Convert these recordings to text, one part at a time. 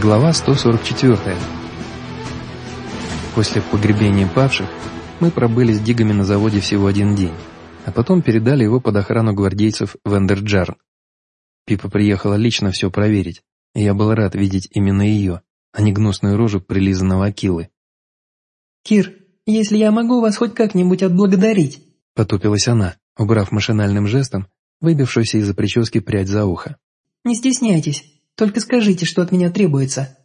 Глава 144. После погребения павших мы пробыли с Дигами на заводе всего один день, а потом передали его под охрану гвардейцев в Эндерджарн. Пипа приехала лично все проверить, и я был рад видеть именно ее, а не гнусную рожу прилизанного Акилы. «Кир, если я могу вас хоть как-нибудь отблагодарить», потупилась она, убрав машинальным жестом выбившуюся из-за прически прядь за ухо. «Не стесняйтесь, только скажите, что от меня требуется».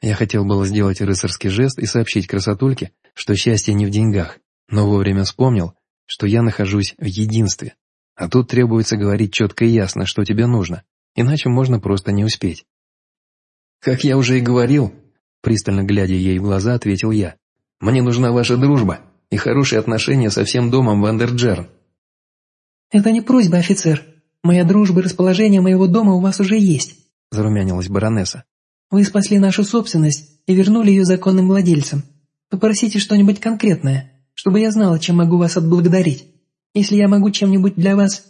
Я хотел было сделать рыцарский жест и сообщить красотульке, что счастье не в деньгах, но вовремя вспомнил, что я нахожусь в единстве. А тут требуется говорить четко и ясно, что тебе нужно, иначе можно просто не успеть. «Как я уже и говорил», пристально глядя ей в глаза, ответил я, «мне нужна ваша дружба и хорошие отношения со всем домом Вандерджерн». «Это не просьба, офицер. Моя дружба и расположение моего дома у вас уже есть. – зарумянилась баронесса. «Вы спасли нашу собственность и вернули ее законным владельцам. Попросите что-нибудь конкретное, чтобы я знала, чем могу вас отблагодарить. Если я могу чем-нибудь для вас...»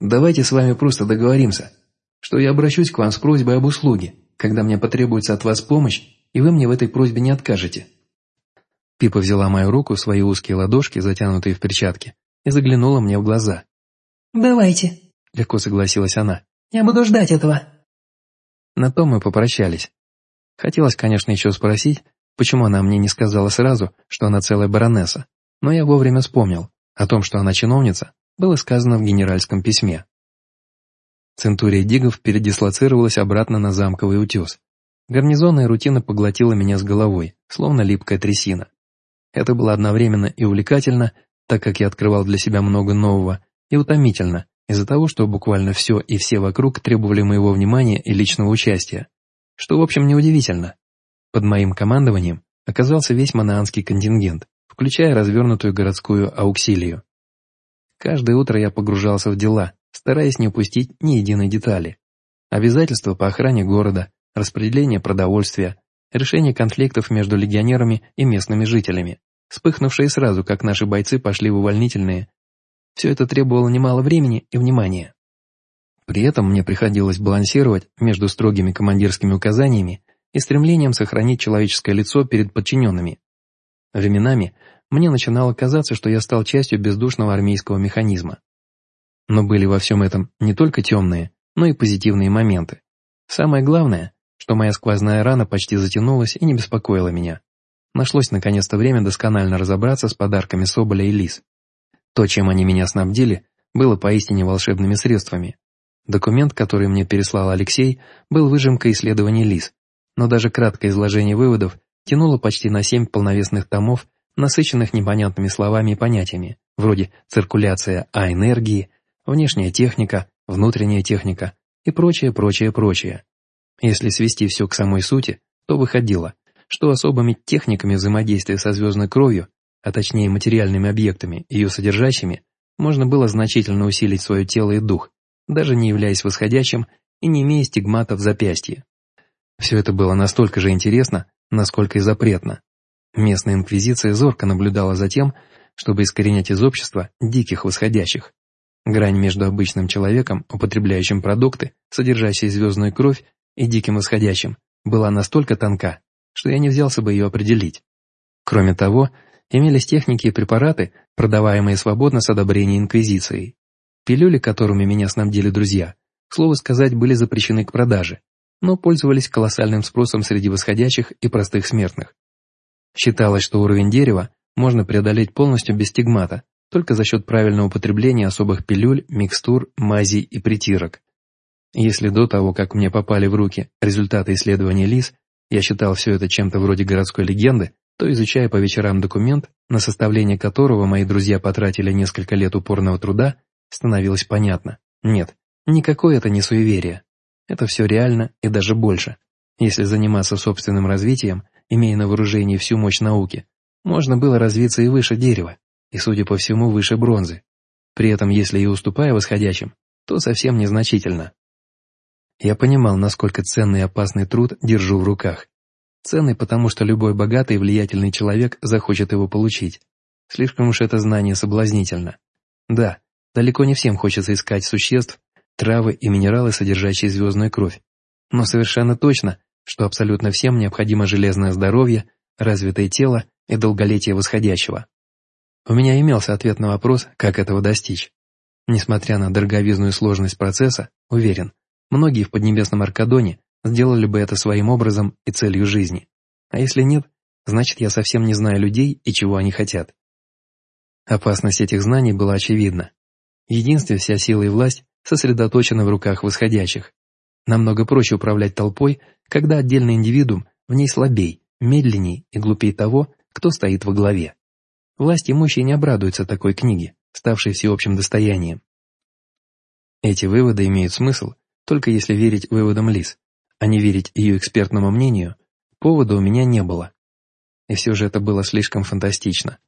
«Давайте с вами просто договоримся, что я обращусь к вам с просьбой об услуге, когда мне потребуется от вас помощь, и вы мне в этой просьбе не откажете». Пипа взяла мою руку, свои узкие ладошки, затянутые в перчатки, и заглянула мне в глаза. «Давайте», — легко согласилась она. «Я буду ждать этого». На том мы попрощались. Хотелось, конечно, еще спросить, почему она мне не сказала сразу, что она целая баронесса, но я вовремя вспомнил. О том, что она чиновница, было сказано в генеральском письме. Центурия Дигов передислоцировалась обратно на замковый утес. Гарнизонная рутина поглотила меня с головой, словно липкая трясина. Это было одновременно и увлекательно, так как я открывал для себя много нового, и утомительно, из-за того, что буквально все и все вокруг требовали моего внимания и личного участия. Что, в общем, неудивительно. Под моим командованием оказался весь манаанский контингент, включая развернутую городскую ауксилию. Каждое утро я погружался в дела, стараясь не упустить ни единой детали. Обязательства по охране города, распределение продовольствия, решение конфликтов между легионерами и местными жителями, вспыхнувшие сразу, как наши бойцы пошли в увольнительные все это требовало немало времени и внимания. При этом мне приходилось балансировать между строгими командирскими указаниями и стремлением сохранить человеческое лицо перед подчиненными. Временами мне начинало казаться, что я стал частью бездушного армейского механизма. Но были во всем этом не только темные, но и позитивные моменты. Самое главное, что моя сквозная рана почти затянулась и не беспокоила меня. Нашлось наконец-то время досконально разобраться с подарками Соболя и Лис. То, чем они меня снабдили, было поистине волшебными средствами. Документ, который мне переслал Алексей, был выжимкой исследований ЛИС, но даже краткое изложение выводов тянуло почти на семь полновесных томов, насыщенных непонятными словами и понятиями, вроде циркуляция А-энергии, внешняя техника, внутренняя техника и прочее, прочее, прочее. Если свести все к самой сути, то выходило, что особыми техниками взаимодействия со звездной кровью а точнее материальными объектами, ее содержащими, можно было значительно усилить свое тело и дух, даже не являясь восходящим и не имея стигмата в запястье. Все это было настолько же интересно, насколько и запретно. Местная инквизиция зорко наблюдала за тем, чтобы искоренять из общества диких восходящих. Грань между обычным человеком, употребляющим продукты, содержащие звездную кровь, и диким восходящим, была настолько тонка, что я не взялся бы ее определить. Кроме того, имелись техники и препараты, продаваемые свободно с одобрения Инквизицией. Пилюли, которыми меня снабдили друзья, слово сказать, были запрещены к продаже, но пользовались колоссальным спросом среди восходящих и простых смертных. Считалось, что уровень дерева можно преодолеть полностью без стигмата, только за счет правильного употребления особых пилюль, микстур, мазей и притирок. Если до того, как мне попали в руки результаты исследования лис, я считал все это чем-то вроде городской легенды, то изучая по вечерам документ, на составление которого мои друзья потратили несколько лет упорного труда, становилось понятно. Нет, никакое это не суеверие. Это все реально и даже больше. Если заниматься собственным развитием, имея на вооружении всю мощь науки, можно было развиться и выше дерева, и, судя по всему, выше бронзы. При этом, если и уступая восходящим, то совсем незначительно. Я понимал, насколько ценный и опасный труд держу в руках, Ценный, потому что любой богатый и влиятельный человек захочет его получить. Слишком уж это знание соблазнительно. Да, далеко не всем хочется искать существ, травы и минералы, содержащие звездную кровь. Но совершенно точно что абсолютно всем необходимо железное здоровье, развитое тело и долголетие восходящего. У меня имелся ответ на вопрос, как этого достичь. Несмотря на дороговизную сложность процесса, уверен, многие в Поднебесном Аркадоне сделали бы это своим образом и целью жизни. А если нет, значит я совсем не знаю людей и чего они хотят. Опасность этих знаний была очевидна. Единстве вся сила и власть сосредоточена в руках восходящих. Намного проще управлять толпой, когда отдельный индивидуум в ней слабей, медленней и глупей того, кто стоит во главе. Власть имущие не обрадуются такой книге, ставшей всеобщим достоянием. Эти выводы имеют смысл, только если верить выводам Лиз, а не верить ее экспертному мнению, повода у меня не было. И все же это было слишком фантастично.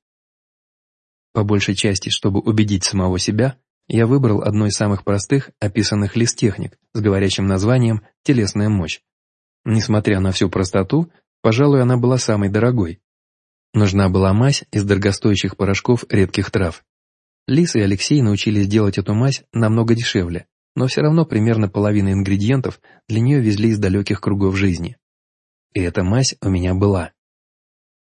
По большей части, чтобы убедить самого себя, я выбрал одну из самых простых описанных лист техник с говорящим названием «телесная мощь». Несмотря на всю простоту, пожалуй, она была самой дорогой. Нужна была мазь из дорогостоящих порошков редких трав. Лис и Алексей научились делать эту мазь намного дешевле, но все равно примерно половина ингредиентов для нее везли из далеких кругов жизни. И эта мазь у меня была.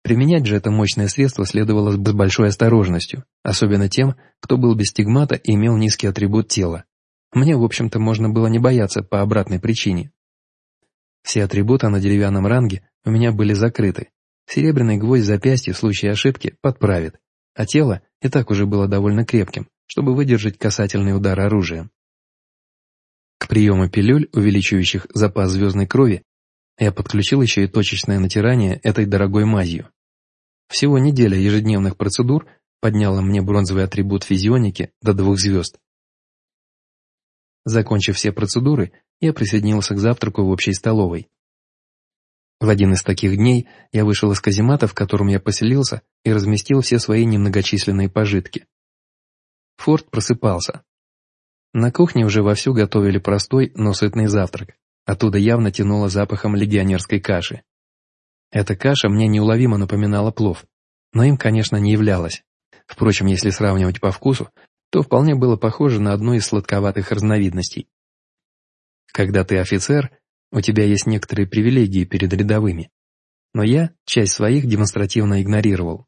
Применять же это мощное средство следовало с большой осторожностью, особенно тем, кто был без стигмата и имел низкий атрибут тела. Мне, в общем-то, можно было не бояться по обратной причине. Все атрибуты на деревянном ранге у меня были закрыты. Серебряный гвоздь запястья в случае ошибки подправит, а тело и так уже было довольно крепким, чтобы выдержать касательный удар оружием. К приему пилюль, увеличивающих запас звездной крови, я подключил еще и точечное натирание этой дорогой мазью. Всего неделя ежедневных процедур подняла мне бронзовый атрибут физионики до двух звезд. Закончив все процедуры, я присоединился к завтраку в общей столовой. В один из таких дней я вышел из каземата, в котором я поселился, и разместил все свои немногочисленные пожитки. Форд просыпался. На кухне уже вовсю готовили простой, но сытный завтрак. Оттуда явно тянуло запахом легионерской каши. Эта каша мне неуловимо напоминала плов, но им, конечно, не являлась. Впрочем, если сравнивать по вкусу, то вполне было похоже на одну из сладковатых разновидностей. Когда ты офицер, у тебя есть некоторые привилегии перед рядовыми. Но я часть своих демонстративно игнорировал.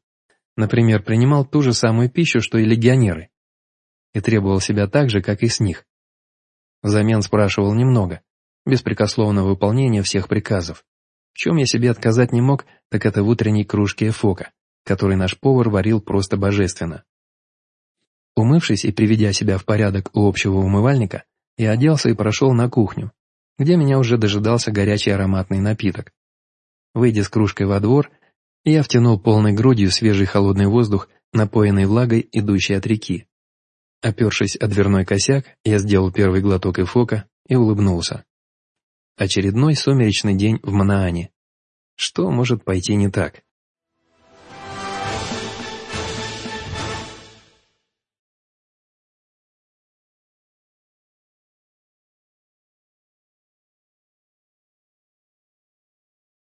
Например, принимал ту же самую пищу, что и легионеры. И требовал себя так же, как и с них. Взамен спрашивал немного, беспрекословного выполнения всех приказов. В чем я себе отказать не мог, так это в утренней кружке фока, который наш повар варил просто божественно. Умывшись и приведя себя в порядок у общего умывальника, я оделся и прошел на кухню, где меня уже дожидался горячий ароматный напиток. Выйдя с кружкой во двор, я втянул полной грудью свежий холодный воздух, напоенный влагой, идущей от реки. Опершись о дверной косяк, я сделал первый глоток эфока и улыбнулся. Очередной сумеречный день в Манаане. Что может пойти не так?